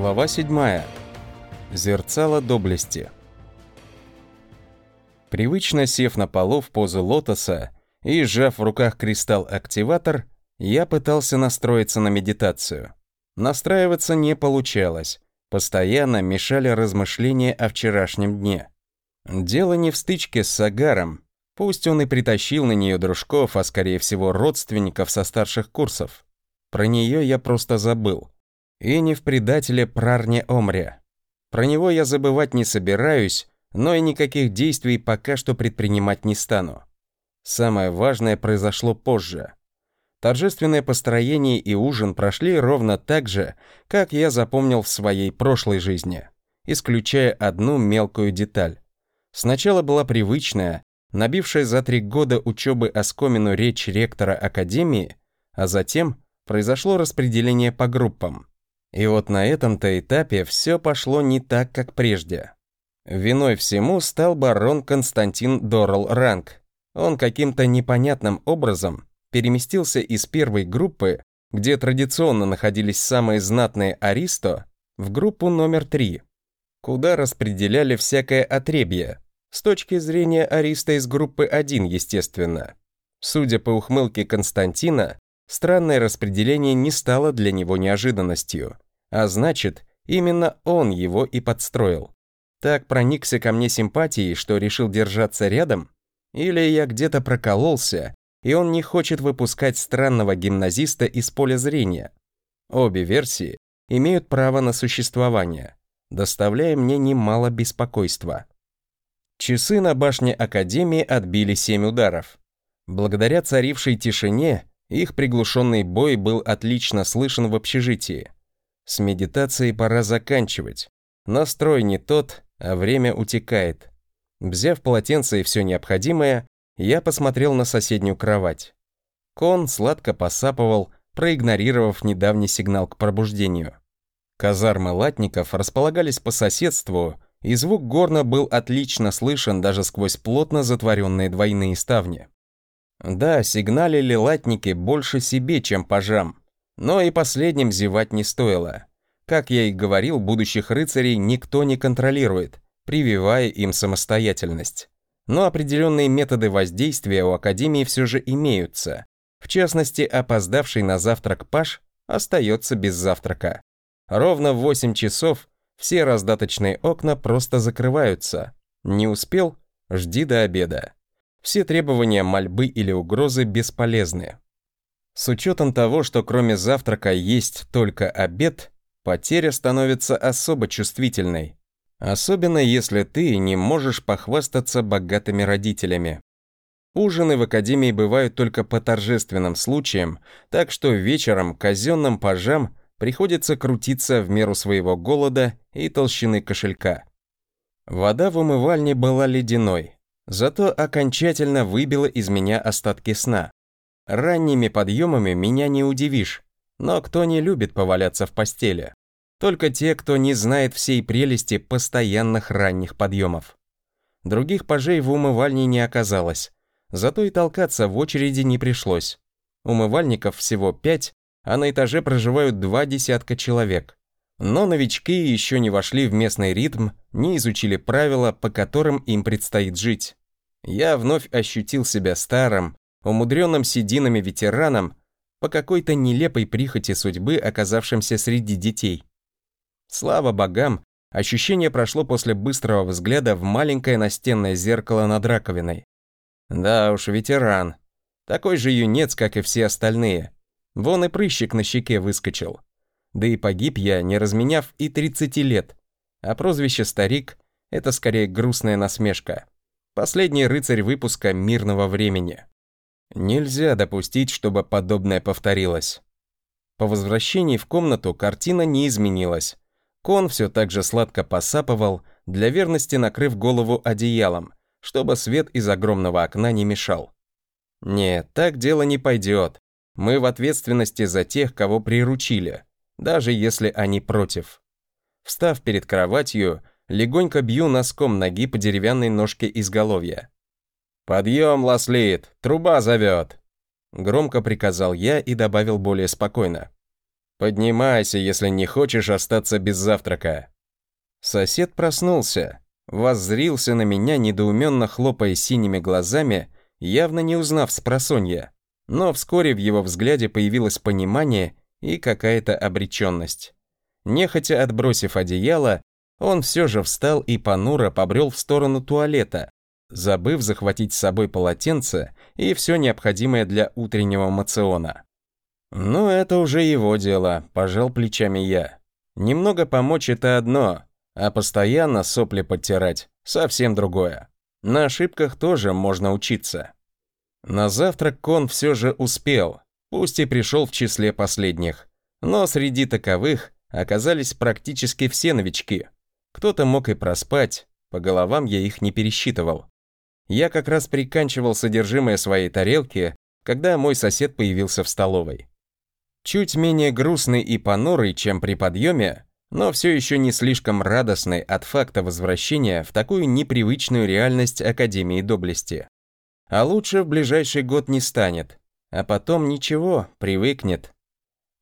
Глава 7. Зерцало доблести. Привычно сев на полу в позу лотоса и сжав в руках кристалл-активатор, я пытался настроиться на медитацию. Настраиваться не получалось. Постоянно мешали размышления о вчерашнем дне. Дело не в стычке с Сагаром. Пусть он и притащил на нее дружков, а скорее всего родственников со старших курсов. Про нее я просто забыл. И не в предателе Прарне Омре. Про него я забывать не собираюсь, но и никаких действий пока что предпринимать не стану. Самое важное произошло позже. Торжественное построение и ужин прошли ровно так же, как я запомнил в своей прошлой жизни, исключая одну мелкую деталь. Сначала была привычная, набившая за три года учебы оскомину речь ректора Академии, а затем произошло распределение по группам. И вот на этом-то этапе все пошло не так, как прежде. Виной всему стал барон Константин Дорл Ранг. Он каким-то непонятным образом переместился из первой группы, где традиционно находились самые знатные аристо, в группу номер три, куда распределяли всякое отребье, с точки зрения ариста из группы 1, естественно. Судя по ухмылке Константина, Странное распределение не стало для него неожиданностью, а значит, именно он его и подстроил. Так проникся ко мне симпатией, что решил держаться рядом? Или я где-то прокололся, и он не хочет выпускать странного гимназиста из поля зрения? Обе версии имеют право на существование, доставляя мне немало беспокойства. Часы на башне Академии отбили семь ударов. Благодаря царившей тишине их приглушенный бой был отлично слышен в общежитии. С медитацией пора заканчивать. Настрой не тот, а время утекает. Взяв полотенце и все необходимое, я посмотрел на соседнюю кровать. Кон сладко посапывал, проигнорировав недавний сигнал к пробуждению. Казармы латников располагались по соседству, и звук горна был отлично слышен даже сквозь плотно затворенные двойные ставни. Да, сигналили латники больше себе, чем пажам. Но и последним зевать не стоило. Как я и говорил, будущих рыцарей никто не контролирует, прививая им самостоятельность. Но определенные методы воздействия у Академии все же имеются. В частности, опоздавший на завтрак паж остается без завтрака. Ровно в 8 часов все раздаточные окна просто закрываются. Не успел? Жди до обеда все требования мольбы или угрозы бесполезны. С учетом того, что кроме завтрака есть только обед, потеря становится особо чувствительной. Особенно если ты не можешь похвастаться богатыми родителями. Ужины в академии бывают только по торжественным случаям, так что вечером казенным пажам приходится крутиться в меру своего голода и толщины кошелька. Вода в умывальне была ледяной, Зато окончательно выбило из меня остатки сна. Ранними подъемами меня не удивишь, но кто не любит поваляться в постели? Только те, кто не знает всей прелести постоянных ранних подъемов. Других пажей в умывальне не оказалось, зато и толкаться в очереди не пришлось. Умывальников всего пять, а на этаже проживают два десятка человек. Но новички еще не вошли в местный ритм, не изучили правила, по которым им предстоит жить я вновь ощутил себя старым, умудренным сединами ветераном, по какой-то нелепой прихоти судьбы, оказавшимся среди детей. Слава богам, ощущение прошло после быстрого взгляда в маленькое настенное зеркало над раковиной. Да уж, ветеран. Такой же юнец, как и все остальные. Вон и прыщик на щеке выскочил. Да и погиб я, не разменяв и 30 лет. А прозвище «старик» — это скорее грустная насмешка. Последний рыцарь выпуска мирного времени. Нельзя допустить, чтобы подобное повторилось. По возвращении в комнату картина не изменилась. Кон все так же сладко посапывал, для верности накрыв голову одеялом, чтобы свет из огромного окна не мешал. Нет, так дело не пойдет. Мы в ответственности за тех, кого приручили, даже если они против. Встав перед кроватью, легонько бью носком ноги по деревянной ножке изголовья. «Подъем, Ласлит, труба зовет!» Громко приказал я и добавил более спокойно. Поднимайся, если не хочешь остаться без завтрака. Сосед проснулся, воззрился на меня, недоуменно хлопая синими глазами, явно не узнав спросонья. Но вскоре в его взгляде появилось понимание и какая-то обреченность. Нехотя отбросив одеяло, он все же встал и понуро побрел в сторону туалета, забыв захватить с собой полотенце и все необходимое для утреннего мациона. «Ну, это уже его дело», – пожал плечами я. «Немного помочь – это одно, а постоянно сопли подтирать – совсем другое. На ошибках тоже можно учиться». На завтрак Кон все же успел, пусть и пришел в числе последних. Но среди таковых оказались практически все новички. Кто-то мог и проспать, по головам я их не пересчитывал. Я как раз приканчивал содержимое своей тарелки, когда мой сосед появился в столовой. Чуть менее грустный и понурый, чем при подъеме, но все еще не слишком радостный от факта возвращения в такую непривычную реальность Академии Доблести. А лучше в ближайший год не станет, а потом ничего, привыкнет.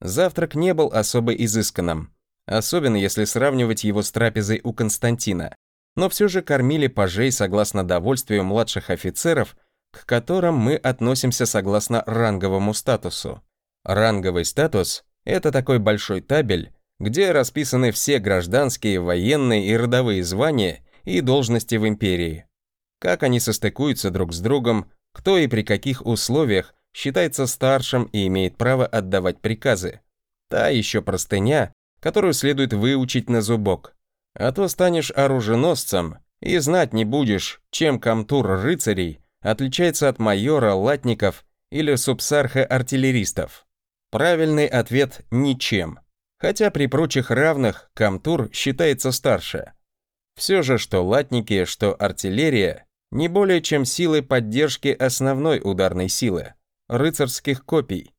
Завтрак не был особо изысканным, особенно если сравнивать его с трапезой у Константина, но все же кормили пажей согласно довольствию младших офицеров, к которым мы относимся согласно ранговому статусу. Ранговый статус – это такой большой табель, где расписаны все гражданские, военные и родовые звания и должности в империи. Как они состыкуются друг с другом, кто и при каких условиях считается старшим и имеет право отдавать приказы. Та еще простыня, которую следует выучить на зубок. А то станешь оруженосцем и знать не будешь, чем комтур рыцарей отличается от майора, латников или субсарха артиллеристов. Правильный ответ – ничем. Хотя при прочих равных Камтур считается старше. Все же, что латники, что артиллерия, не более чем силы поддержки основной ударной силы – рыцарских копий.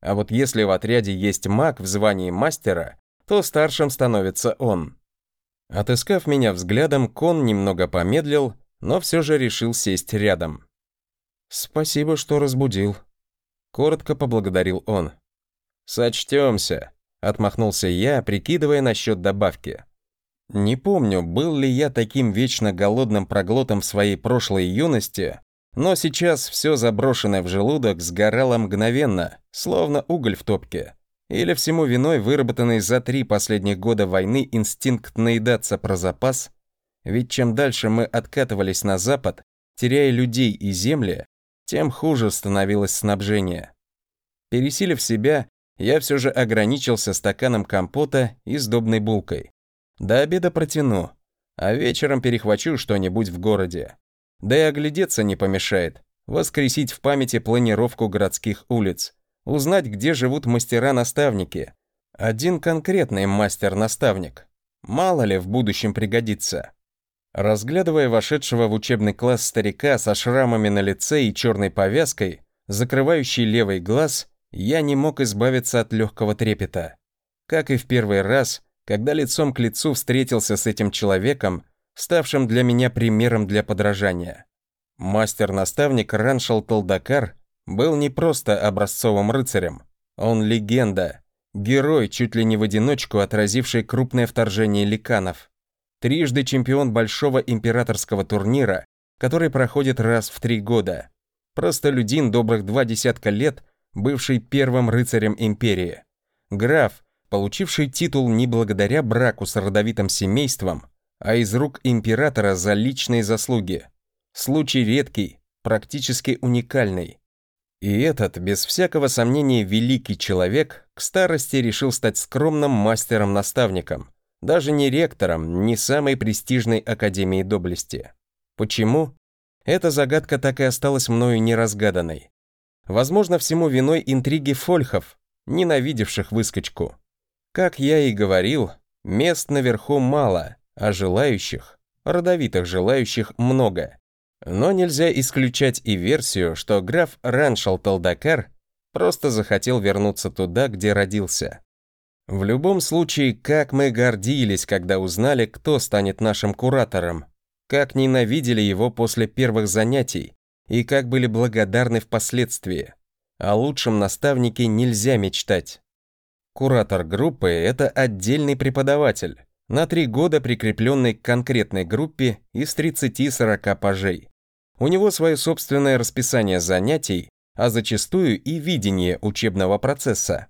А вот если в отряде есть маг в звании мастера, то старшим становится он. Отыскав меня взглядом, Кон немного помедлил, но все же решил сесть рядом. «Спасибо, что разбудил», Коротко поблагодарил он. «Сочтемся», — отмахнулся я, прикидывая насчет добавки. Не помню, был ли я таким вечно голодным проглотом в своей прошлой юности, но сейчас все заброшенное в желудок сгорало мгновенно, словно уголь в топке. Или всему виной выработанный за три последних года войны инстинкт наедаться про запас? Ведь чем дальше мы откатывались на запад, теряя людей и земли, тем хуже становилось снабжение. Пересилив себя, я все же ограничился стаканом компота и сдобной булкой. До обеда протяну, а вечером перехвачу что-нибудь в городе. Да и оглядеться не помешает, воскресить в памяти планировку городских улиц, узнать, где живут мастера-наставники. Один конкретный мастер-наставник. Мало ли в будущем пригодится. Разглядывая вошедшего в учебный класс старика со шрамами на лице и черной повязкой, закрывающий левый глаз, я не мог избавиться от легкого трепета. Как и в первый раз, когда лицом к лицу встретился с этим человеком, ставшим для меня примером для подражания. Мастер-наставник Раншал Толдакар был не просто образцовым рыцарем, он легенда, герой, чуть ли не в одиночку отразивший крупное вторжение ликанов трижды чемпион большого императорского турнира, который проходит раз в три года. Простолюдин добрых два десятка лет, бывший первым рыцарем империи. Граф, получивший титул не благодаря браку с родовитым семейством, а из рук императора за личные заслуги. Случай редкий, практически уникальный. И этот, без всякого сомнения, великий человек к старости решил стать скромным мастером-наставником, даже не ректором, не самой престижной Академии Доблести. Почему? Эта загадка так и осталась мною неразгаданной. Возможно, всему виной интриги фольхов, ненавидевших выскочку. Как я и говорил, мест наверху мало, а желающих, родовитых желающих много. Но нельзя исключать и версию, что граф Раншал Талдакар просто захотел вернуться туда, где родился. В любом случае, как мы гордились, когда узнали, кто станет нашим куратором, как ненавидели его после первых занятий и как были благодарны впоследствии. О лучшем наставнике нельзя мечтать. Куратор группы – это отдельный преподаватель, на три года прикрепленный к конкретной группе из 30-40 пажей. У него свое собственное расписание занятий, а зачастую и видение учебного процесса.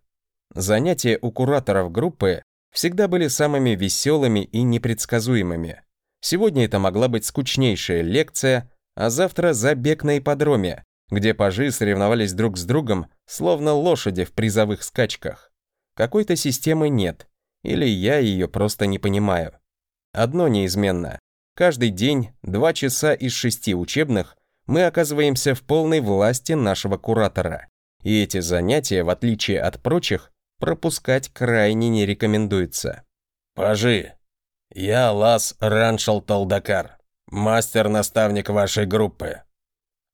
Занятия у кураторов группы всегда были самыми веселыми и непредсказуемыми. Сегодня это могла быть скучнейшая лекция, а завтра забег на ипподроме, где пажи соревновались друг с другом, словно лошади в призовых скачках. Какой-то системы нет, или я ее просто не понимаю. Одно неизменно. Каждый день, два часа из шести учебных, мы оказываемся в полной власти нашего куратора. И эти занятия, в отличие от прочих, пропускать крайне не рекомендуется. «Пажи, я Лас Раншал Талдакар, мастер-наставник вашей группы».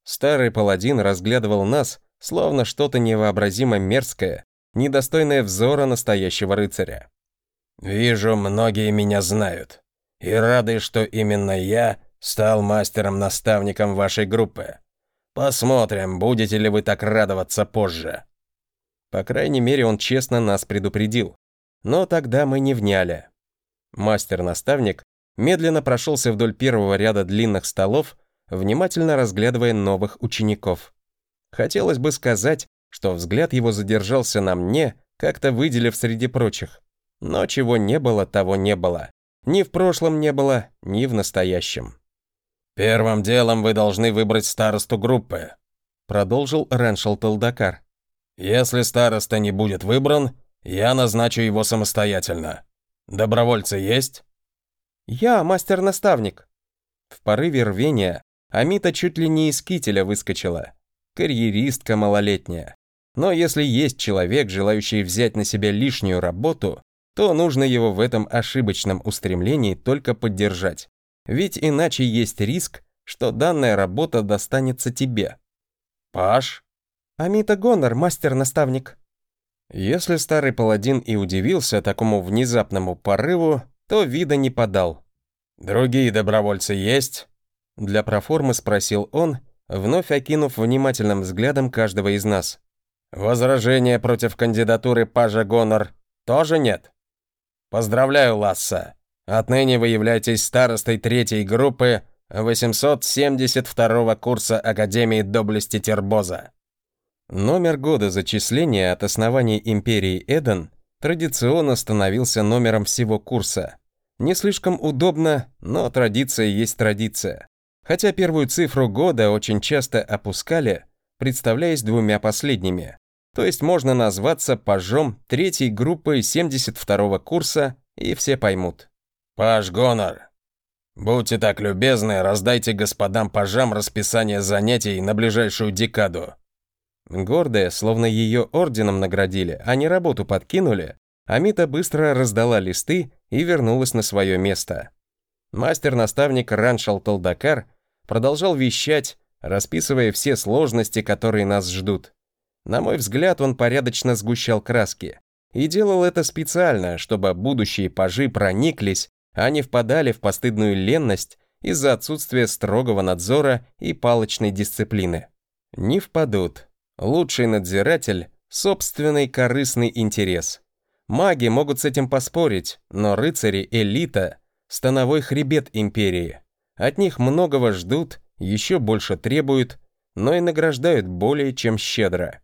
Старый паладин разглядывал нас, словно что-то невообразимо мерзкое, недостойное взора настоящего рыцаря. «Вижу, многие меня знают, и рады, что именно я стал мастером-наставником вашей группы. Посмотрим, будете ли вы так радоваться позже». По крайней мере, он честно нас предупредил. Но тогда мы не вняли. Мастер-наставник медленно прошелся вдоль первого ряда длинных столов, внимательно разглядывая новых учеников. Хотелось бы сказать, что взгляд его задержался на мне, как-то выделив среди прочих. Но чего не было, того не было. Ни в прошлом не было, ни в настоящем. «Первым делом вы должны выбрать старосту группы», продолжил Реншел Талдакар. «Если староста не будет выбран, я назначу его самостоятельно. Добровольцы есть?» «Я мастер-наставник». В порыве рвения Амита чуть ли не из кителя выскочила. Карьеристка малолетняя. Но если есть человек, желающий взять на себя лишнюю работу, то нужно его в этом ошибочном устремлении только поддержать. Ведь иначе есть риск, что данная работа достанется тебе. Паш? Амита Гонор, мастер-наставник. Если старый паладин и удивился такому внезапному порыву, то вида не подал. «Другие добровольцы есть?» Для проформы спросил он, вновь окинув внимательным взглядом каждого из нас. «Возражения против кандидатуры Пажа Гонор тоже нет?» Поздравляю, Ласса. Отныне вы являетесь старостой третьей группы 872 курса Академии Доблести Тербоза. Номер года зачисления от основания империи Эден традиционно становился номером всего курса. Не слишком удобно, но традиция есть традиция. Хотя первую цифру года очень часто опускали, представляясь двумя последними. То есть можно назваться пажом третьей группы 72-го курса, и все поймут. «Паж Гонор, будьте так любезны, раздайте господам пажам расписание занятий на ближайшую декаду». Гордая, словно ее орденом наградили, а не работу подкинули, Амита быстро раздала листы и вернулась на свое место. Мастер-наставник Раншал Толдакар продолжал вещать, расписывая все сложности, которые нас ждут. На мой взгляд, он порядочно сгущал краски. И делал это специально, чтобы будущие пажи прониклись, а не впадали в постыдную ленность из-за отсутствия строгого надзора и палочной дисциплины. Не впадут. Лучший надзиратель – собственный корыстный интерес. Маги могут с этим поспорить, но рыцари – элита, становой хребет империи. От них многого ждут, еще больше требуют, но и награждают более чем щедро.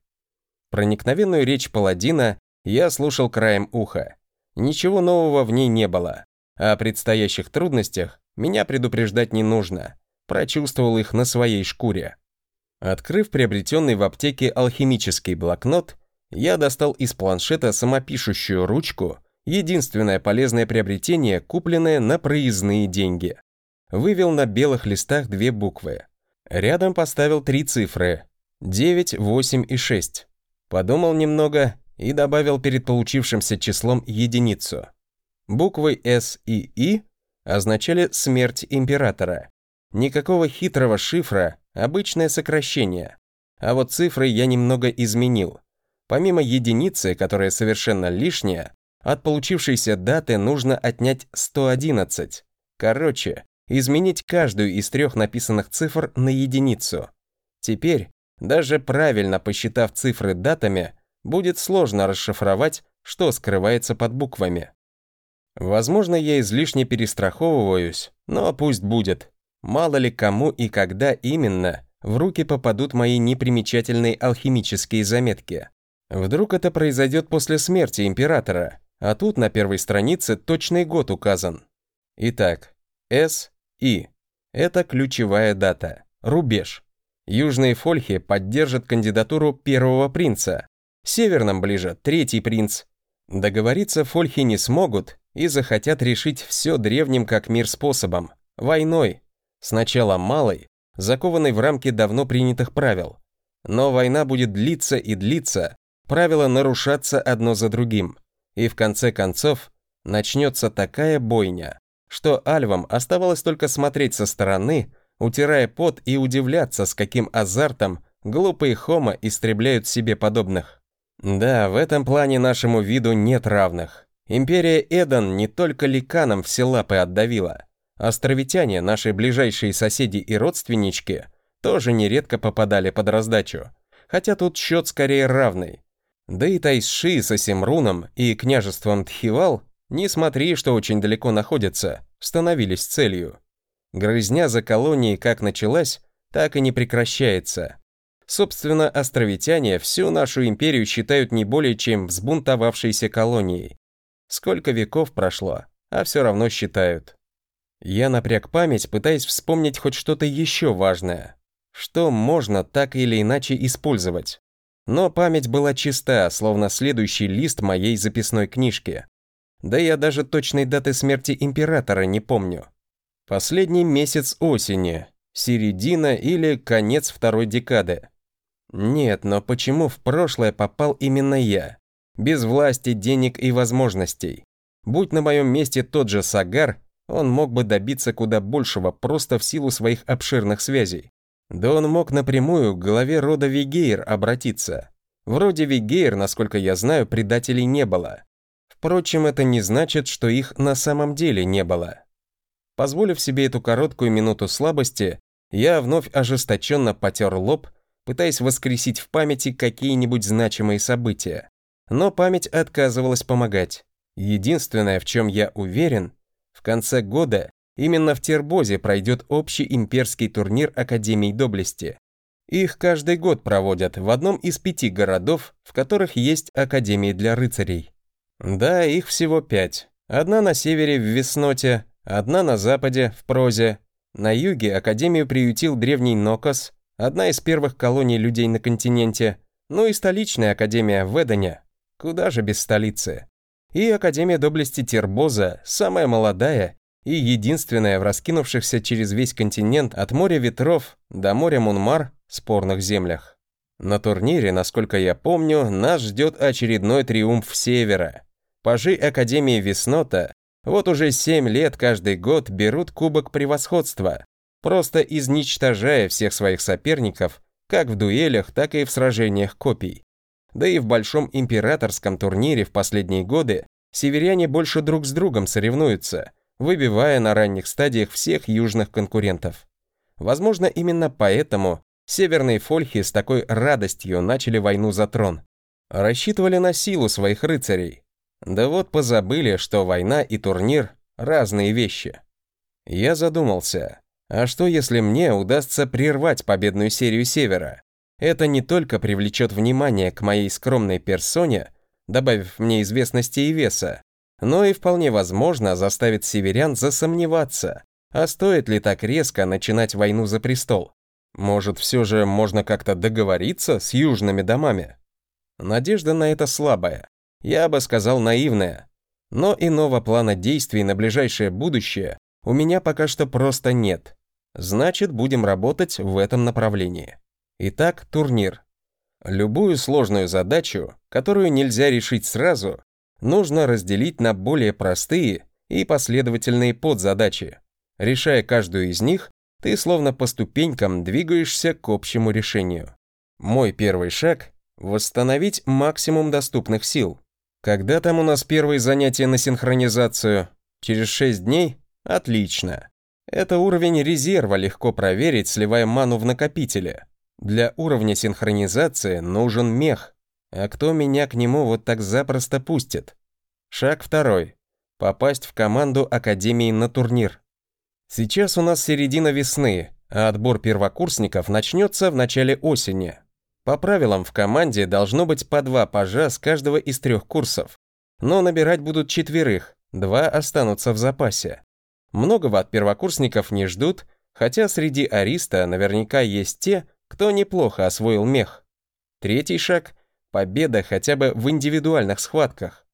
Проникновенную речь паладина я слушал краем уха. Ничего нового в ней не было. О предстоящих трудностях меня предупреждать не нужно. Прочувствовал их на своей шкуре. Открыв приобретенный в аптеке алхимический блокнот, я достал из планшета самопишущую ручку, единственное полезное приобретение, купленное на проездные деньги. Вывел на белых листах две буквы. Рядом поставил три цифры – 9, 8 и 6. Подумал немного и добавил перед получившимся числом единицу. Буквы «С» и «И» означали смерть императора. Никакого хитрого шифра, обычное сокращение. А вот цифры я немного изменил. Помимо единицы, которая совершенно лишняя, от получившейся даты нужно отнять 111. Короче, изменить каждую из трех написанных цифр на единицу. Теперь даже правильно посчитав цифры датами, будет сложно расшифровать, что скрывается под буквами. Возможно, я излишне перестраховываюсь, но пусть будет. Мало ли кому и когда именно в руки попадут мои непримечательные алхимические заметки. Вдруг это произойдет после смерти императора, а тут на первой странице точный год указан. Итак, С. И. Это ключевая дата. Рубеж. Южные фольхи поддержат кандидатуру первого принца. Северным ближе третий принц. Договориться фольхи не смогут и захотят решить все древним как мир способом. Войной. Сначала малой, закованной в рамки давно принятых правил. Но война будет длиться и длиться, правила нарушаться одно за другим. И в конце концов начнется такая бойня, что альвам оставалось только смотреть со стороны, утирая пот и удивляться, с каким азартом глупые хомо истребляют себе подобных. Да, в этом плане нашему виду нет равных. Империя Эдан не только ликанам все лапы отдавила. Островитяне, наши ближайшие соседи и родственнички, тоже нередко попадали под раздачу. Хотя тут счет скорее равный. Да и Тайши с Асимруном и княжеством Тхивал, не смотри, что очень далеко находятся, становились целью. Грызня за колонией как началась, так и не прекращается. Собственно, островитяне всю нашу империю считают не более чем взбунтовавшейся колонией. Сколько веков прошло, а все равно считают. Я напряг память, пытаясь вспомнить хоть что-то еще важное. Что можно так или иначе использовать. Но память была чиста, словно следующий лист моей записной книжки. Да я даже точной даты смерти императора не помню. Последний месяц осени, середина или конец второй декады. Нет, но почему в прошлое попал именно я? Без власти, денег и возможностей. Будь на моем месте тот же Сагар, он мог бы добиться куда большего просто в силу своих обширных связей. Да он мог напрямую к главе рода Вигейр обратиться. Вроде Вигейр, насколько я знаю, предателей не было. Впрочем, это не значит, что их на самом деле не было. Позволив себе эту короткую минуту слабости, я вновь ожесточенно потер лоб, пытаясь воскресить в памяти какие-нибудь значимые события. Но память отказывалась помогать. Единственное, в чем я уверен, в конце года именно в Тербозе пройдет общий имперский турнир Академий Доблести. Их каждый год проводят в одном из пяти городов, в которых есть Академии для рыцарей. Да, их всего пять. Одна на севере в Весноте, Одна на западе, в Прозе. На юге Академию приютил древний Нокос, одна из первых колоний людей на континенте, ну и столичная Академия в Эдоне. Куда же без столицы? И Академия доблести Тербоза, самая молодая и единственная в раскинувшихся через весь континент от моря ветров до моря Мунмар спорных землях. На турнире, насколько я помню, нас ждет очередной триумф Севера. Пажи Академии Веснота вот уже семь лет каждый год берут кубок превосходства, просто изничтожая всех своих соперников, как в дуэлях, так и в сражениях копий. Да и в большом императорском турнире в последние годы северяне больше друг с другом соревнуются, выбивая на ранних стадиях всех южных конкурентов. Возможно, именно поэтому северные фольхи с такой радостью начали войну за трон. Рассчитывали на силу своих рыцарей, да вот позабыли, что война и турнир – разные вещи. Я задумался, а что если мне удастся прервать победную серию Севера? Это не только привлечет внимание к моей скромной персоне, добавив мне известности и веса, но и вполне возможно заставит северян засомневаться, а стоит ли так резко начинать войну за престол? Может, все же можно как-то договориться с южными домами? Надежда на это слабая. Я бы сказал наивная. Но иного плана действий на ближайшее будущее у меня пока что просто нет. Значит, будем работать в этом направлении. Итак, турнир. Любую сложную задачу, которую нельзя решить сразу, нужно разделить на более простые и последовательные подзадачи. Решая каждую из них, ты словно по ступенькам двигаешься к общему решению. Мой первый шаг – восстановить максимум доступных сил. Когда там у нас первые занятия на синхронизацию? Через 6 дней? Отлично. Это уровень резерва легко проверить, сливая ману в накопителе. Для уровня синхронизации нужен мех. А кто меня к нему вот так запросто пустит? Шаг второй. Попасть в команду Академии на турнир. Сейчас у нас середина весны, а отбор первокурсников начнется в начале осени. По правилам в команде должно быть по два пажа с каждого из трех курсов. Но набирать будут четверых, два останутся в запасе. Многого от первокурсников не ждут, хотя среди ариста наверняка есть те, кто неплохо освоил мех. Третий шаг – победа хотя бы в индивидуальных схватках.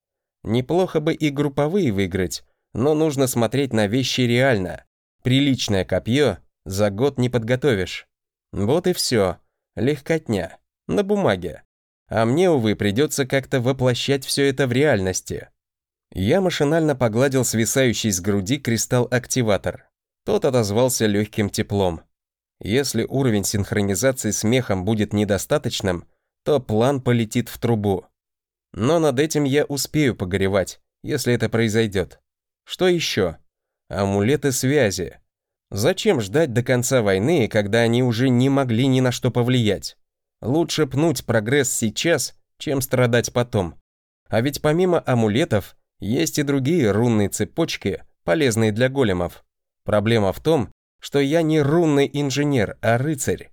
Неплохо бы и групповые выиграть, но нужно смотреть на вещи реально. Приличное копье за год не подготовишь. Вот и все. Легкотня. На бумаге. А мне, увы, придется как-то воплощать все это в реальности. Я машинально погладил свисающий с груди кристалл-активатор. Тот отозвался легким теплом. Если уровень синхронизации с мехом будет недостаточным, то план полетит в трубу. Но над этим я успею погоревать, если это произойдет. Что еще? Амулеты связи. Зачем ждать до конца войны, когда они уже не могли ни на что повлиять? Лучше пнуть прогресс сейчас, чем страдать потом. А ведь помимо амулетов, есть и другие рунные цепочки, полезные для големов. Проблема в том, что я не рунный инженер, а рыцарь.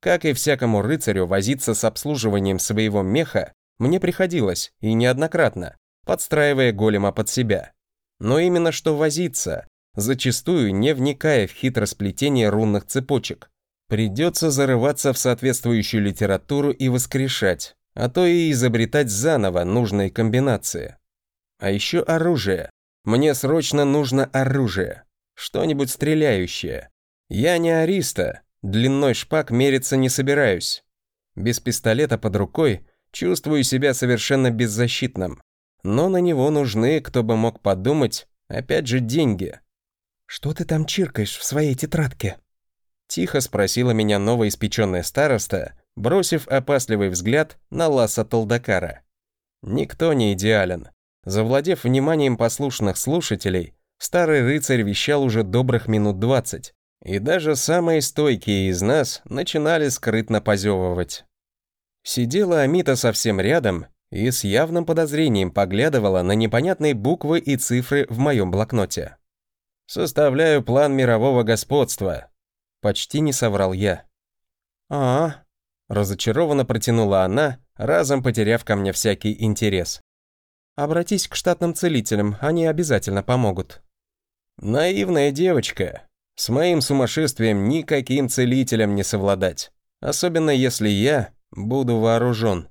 Как и всякому рыцарю возиться с обслуживанием своего меха, мне приходилось, и неоднократно, подстраивая голема под себя. Но именно что возиться, зачастую не вникая в хитросплетение рунных цепочек. Придется зарываться в соответствующую литературу и воскрешать, а то и изобретать заново нужные комбинации. А еще оружие. Мне срочно нужно оружие. Что-нибудь стреляющее. Я не ариста, длиной шпаг мериться не собираюсь. Без пистолета под рукой чувствую себя совершенно беззащитным. Но на него нужны, кто бы мог подумать, опять же, деньги. «Что ты там чиркаешь в своей тетрадке?» Тихо спросила меня новоиспеченная староста, бросив опасливый взгляд на Ласа Толдакара. Никто не идеален. Завладев вниманием послушных слушателей, старый рыцарь вещал уже добрых минут двадцать, и даже самые стойкие из нас начинали скрытно позевывать. Сидела Амита совсем рядом и с явным подозрением поглядывала на непонятные буквы и цифры в моем блокноте. «Составляю план мирового господства», — почти не соврал я. а, -а, -а разочарованно протянула она, разом потеряв ко мне всякий интерес. «Обратись к штатным целителям, они обязательно помогут». «Наивная девочка. С моим сумасшествием никаким целителем не совладать, особенно если я буду вооружен».